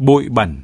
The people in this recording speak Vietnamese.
bụi bẩn.